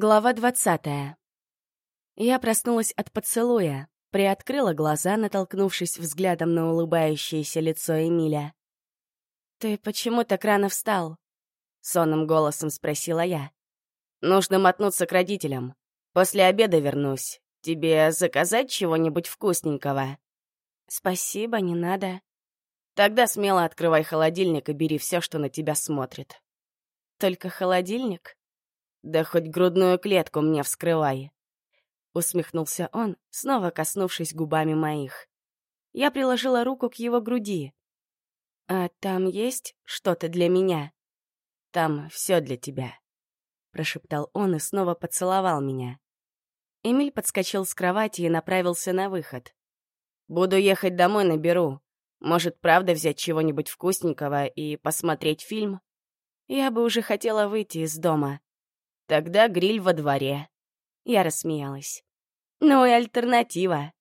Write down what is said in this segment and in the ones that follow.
Глава двадцатая. Я проснулась от поцелуя, приоткрыла глаза, натолкнувшись взглядом на улыбающееся лицо Эмиля. «Ты почему так рано встал?» — сонным голосом спросила я. «Нужно мотнуться к родителям. После обеда вернусь. Тебе заказать чего-нибудь вкусненького?» «Спасибо, не надо». «Тогда смело открывай холодильник и бери все, что на тебя смотрит». «Только холодильник?» Да хоть грудную клетку мне вскрывай. Усмехнулся он, снова коснувшись губами моих. Я приложила руку к его груди. «А там есть что-то для меня?» «Там все для тебя», — прошептал он и снова поцеловал меня. Эмиль подскочил с кровати и направился на выход. «Буду ехать домой, наберу. Может, правда взять чего-нибудь вкусненького и посмотреть фильм?» Я бы уже хотела выйти из дома. Тогда гриль во дворе. Я рассмеялась. Ну и альтернатива.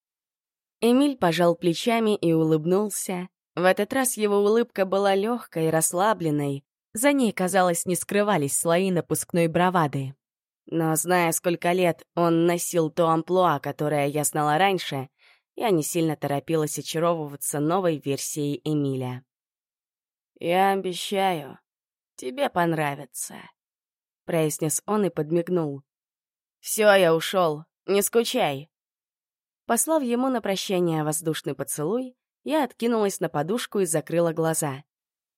Эмиль пожал плечами и улыбнулся. В этот раз его улыбка была легкой, расслабленной. За ней, казалось, не скрывались слои напускной бравады. Но зная, сколько лет он носил то амплуа, которое я знала раньше, я не сильно торопилась очаровываться новой версией Эмиля. «Я обещаю, тебе понравится», произнес он и подмигнул. «Все, я ушел. Не скучай». Послав ему на прощание воздушный поцелуй, я откинулась на подушку и закрыла глаза.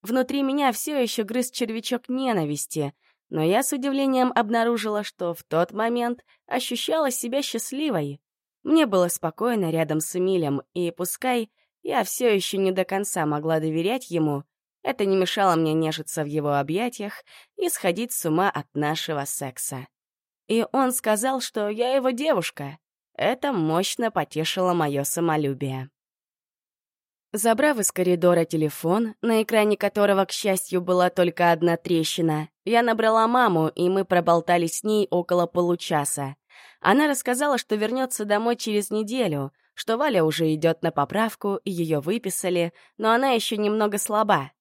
Внутри меня все еще грыз червячок ненависти, но я с удивлением обнаружила, что в тот момент ощущала себя счастливой. Мне было спокойно рядом с Эмилем, и пускай я все еще не до конца могла доверять ему, это не мешало мне нежиться в его объятиях и сходить с ума от нашего секса. И он сказал, что я его девушка. Это мощно потешило мое самолюбие. Забрав из коридора телефон, на экране которого, к счастью, была только одна трещина, я набрала маму, и мы проболтали с ней около получаса. Она рассказала, что вернется домой через неделю, что Валя уже идет на поправку, ее выписали, но она еще немного слаба.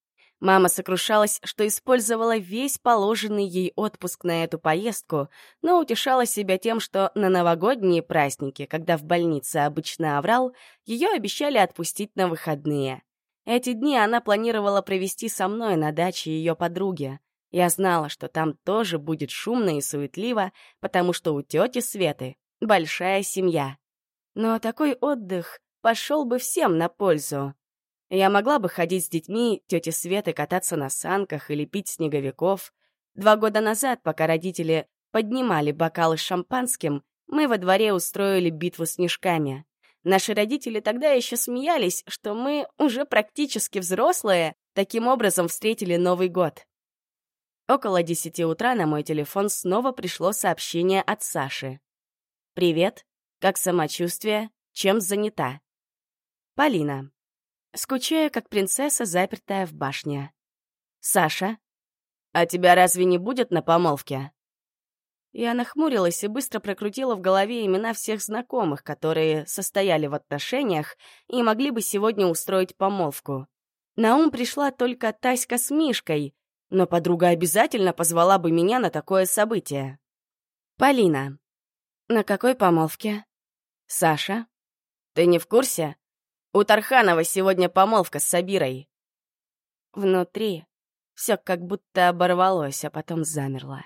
Мама сокрушалась, что использовала весь положенный ей отпуск на эту поездку, но утешала себя тем, что на новогодние праздники, когда в больнице обычно оврал, ее обещали отпустить на выходные. Эти дни она планировала провести со мной на даче ее подруги. Я знала, что там тоже будет шумно и суетливо, потому что у тети Светы большая семья. Но такой отдых пошел бы всем на пользу. Я могла бы ходить с детьми тети Светы кататься на санках или пить снеговиков. Два года назад, пока родители поднимали бокалы с шампанским, мы во дворе устроили битву снежками. Наши родители тогда еще смеялись, что мы уже практически взрослые, таким образом встретили Новый год. Около десяти утра на мой телефон снова пришло сообщение от Саши. «Привет. Как самочувствие? Чем занята?» Полина. Скучаю, как принцесса, запертая в башне. «Саша, а тебя разве не будет на помолвке?» Я нахмурилась и быстро прокрутила в голове имена всех знакомых, которые состояли в отношениях и могли бы сегодня устроить помолвку. На ум пришла только Таська с Мишкой, но подруга обязательно позвала бы меня на такое событие. «Полина. На какой помолвке?» «Саша. Ты не в курсе? У Тарханова сегодня помолвка с Сабирой. Внутри все как будто оборвалось, а потом замерло.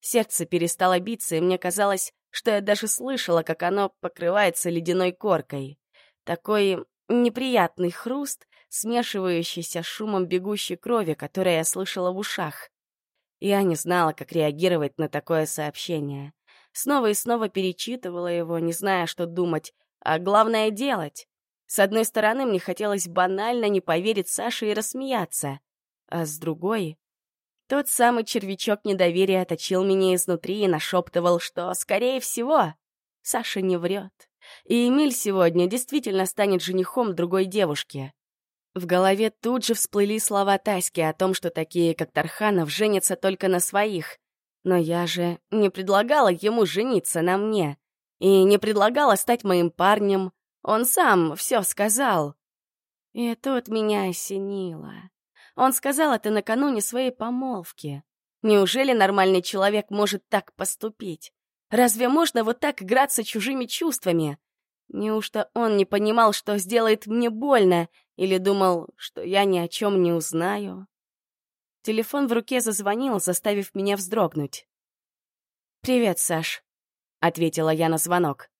Сердце перестало биться, и мне казалось, что я даже слышала, как оно покрывается ледяной коркой. Такой неприятный хруст, смешивающийся с шумом бегущей крови, которое я слышала в ушах. Я не знала, как реагировать на такое сообщение. Снова и снова перечитывала его, не зная, что думать, а главное — делать. С одной стороны, мне хотелось банально не поверить Саше и рассмеяться, а с другой... Тот самый червячок недоверия точил меня изнутри и нашептывал, что, скорее всего, Саша не врет. И Эмиль сегодня действительно станет женихом другой девушки. В голове тут же всплыли слова Таськи о том, что такие, как Тарханов, женятся только на своих. Но я же не предлагала ему жениться на мне. И не предлагала стать моим парнем, он сам все сказал. И тут меня осенило. Он сказал это накануне своей помолвки. Неужели нормальный человек может так поступить? Разве можно вот так играться чужими чувствами? Неужто он не понимал, что сделает мне больно, или думал, что я ни о чем не узнаю? Телефон в руке зазвонил, заставив меня вздрогнуть. «Привет, Саш», — ответила я на звонок.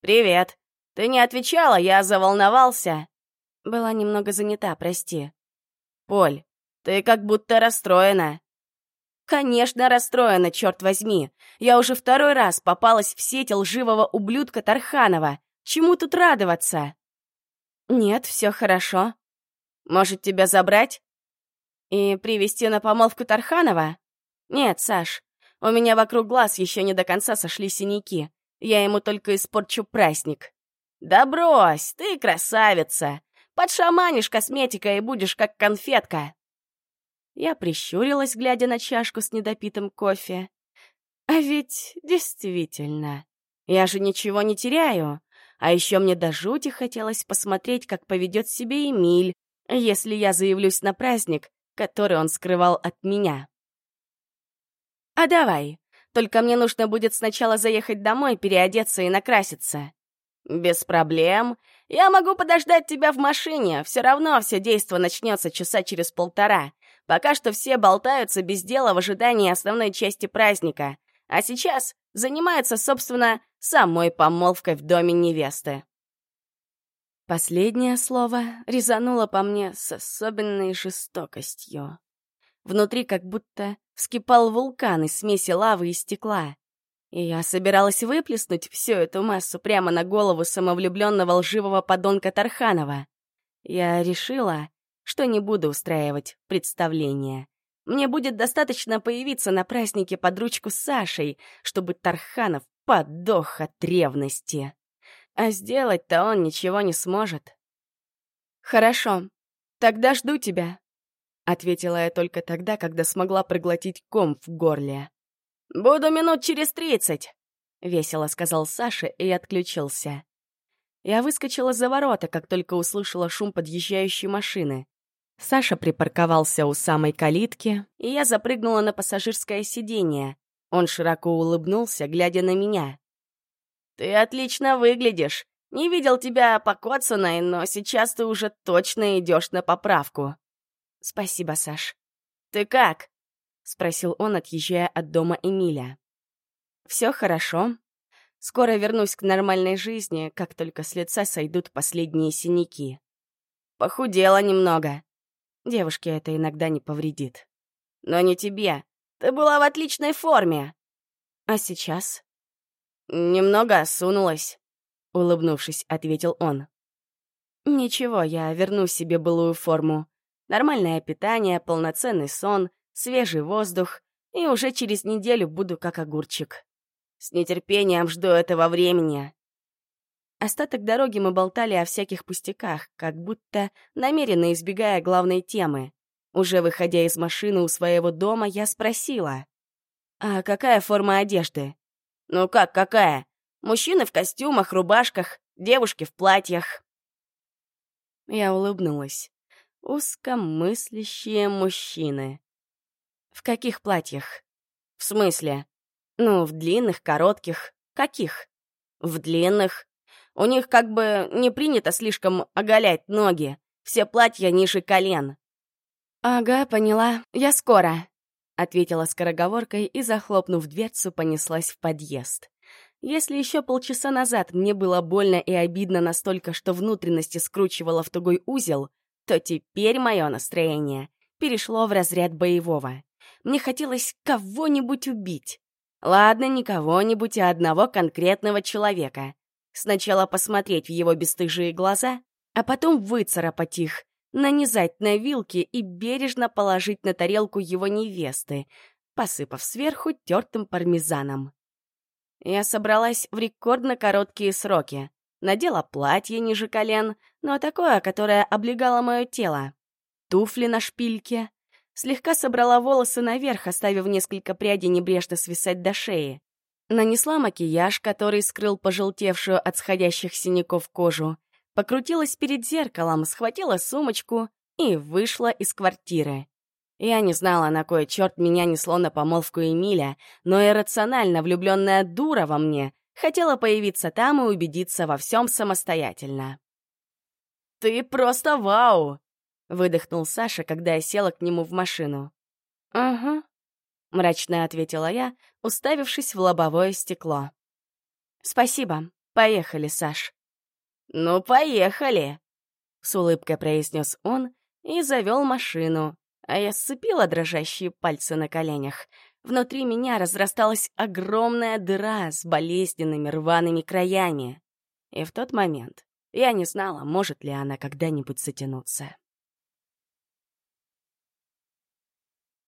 «Привет. Ты не отвечала, я заволновался». Была немного занята, прости. «Поль, ты как будто расстроена». «Конечно, расстроена, черт возьми. Я уже второй раз попалась в сеть лживого ублюдка Тарханова. Чему тут радоваться?» «Нет, все хорошо. Может, тебя забрать?» «И привести на помолвку Тарханова?» «Нет, Саш, у меня вокруг глаз еще не до конца сошли синяки. Я ему только испорчу праздник». «Да брось, ты красавица! Подшаманишь косметикой и будешь как конфетка!» Я прищурилась, глядя на чашку с недопитым кофе. А ведь действительно, я же ничего не теряю. А еще мне до жути хотелось посмотреть, как поведет себя Эмиль, если я заявлюсь на праздник, который он скрывал от меня. «А давай, только мне нужно будет сначала заехать домой, переодеться и накраситься». «Без проблем. Я могу подождать тебя в машине. Все равно все действо начнется часа через полтора. Пока что все болтаются без дела в ожидании основной части праздника. А сейчас занимается, собственно, самой помолвкой в доме невесты. Последнее слово резануло по мне с особенной жестокостью. Внутри как будто вскипал вулкан из смеси лавы и стекла. И я собиралась выплеснуть всю эту массу прямо на голову самовлюбленного лживого подонка Тарханова. Я решила, что не буду устраивать представление. Мне будет достаточно появиться на празднике под ручку с Сашей, чтобы Тарханов подох от ревности. А сделать-то он ничего не сможет. «Хорошо, тогда жду тебя», — ответила я только тогда, когда смогла проглотить ком в горле. «Буду минут через тридцать», — весело сказал Саша и отключился. Я выскочила за ворота, как только услышала шум подъезжающей машины. Саша припарковался у самой калитки, и я запрыгнула на пассажирское сиденье. Он широко улыбнулся, глядя на меня. «Ты отлично выглядишь. Не видел тебя покоцанной, но сейчас ты уже точно идешь на поправку». «Спасибо, Саш». «Ты как?» — спросил он, отъезжая от дома Эмиля. «Все хорошо. Скоро вернусь к нормальной жизни, как только с лица сойдут последние синяки. Похудела немного. Девушке это иногда не повредит. Но не тебе. Ты была в отличной форме. А сейчас? Немного осунулась, улыбнувшись, ответил он. Ничего, я верну себе былую форму. Нормальное питание, полноценный сон, свежий воздух, и уже через неделю буду как огурчик. С нетерпением жду этого времени. Остаток дороги мы болтали о всяких пустяках, как будто намеренно избегая главной темы. Уже выходя из машины у своего дома, я спросила. «А какая форма одежды?» «Ну как какая? Мужчины в костюмах, рубашках, девушки в платьях». Я улыбнулась. Узкомыслящие мужчины. «В каких платьях?» «В смысле?» «Ну, в длинных, коротких. Каких?» «В длинных. У них как бы не принято слишком оголять ноги. Все платья ниже колен. «Ага, поняла. Я скоро», — ответила скороговоркой и, захлопнув дверцу, понеслась в подъезд. Если еще полчаса назад мне было больно и обидно настолько, что внутренности скручивало в тугой узел, то теперь мое настроение перешло в разряд боевого. Мне хотелось кого-нибудь убить. Ладно, не кого-нибудь, а одного конкретного человека. Сначала посмотреть в его бесстыжие глаза, а потом выцарапать их, нанизать на вилки и бережно положить на тарелку его невесты, посыпав сверху тертым пармезаном. Я собралась в рекордно короткие сроки. Надела платье ниже колен, но такое, которое облегало мое тело. Туфли на шпильке. Слегка собрала волосы наверх, оставив несколько прядей небрежно свисать до шеи. Нанесла макияж, который скрыл пожелтевшую от сходящих синяков кожу, покрутилась перед зеркалом, схватила сумочку и вышла из квартиры. Я не знала, на кой черт меня несло на помолвку Эмиля, но иррационально влюбленная дура во мне хотела появиться там и убедиться во всем самостоятельно. «Ты просто вау!» — выдохнул Саша, когда я села к нему в машину. «Ага», — мрачно ответила я, уставившись в лобовое стекло. «Спасибо. Поехали, Саш». «Ну, поехали!» — с улыбкой произнес он и завел машину, а я сцепила дрожащие пальцы на коленях. Внутри меня разрасталась огромная дыра с болезненными рваными краями. И в тот момент я не знала, может ли она когда-нибудь затянуться.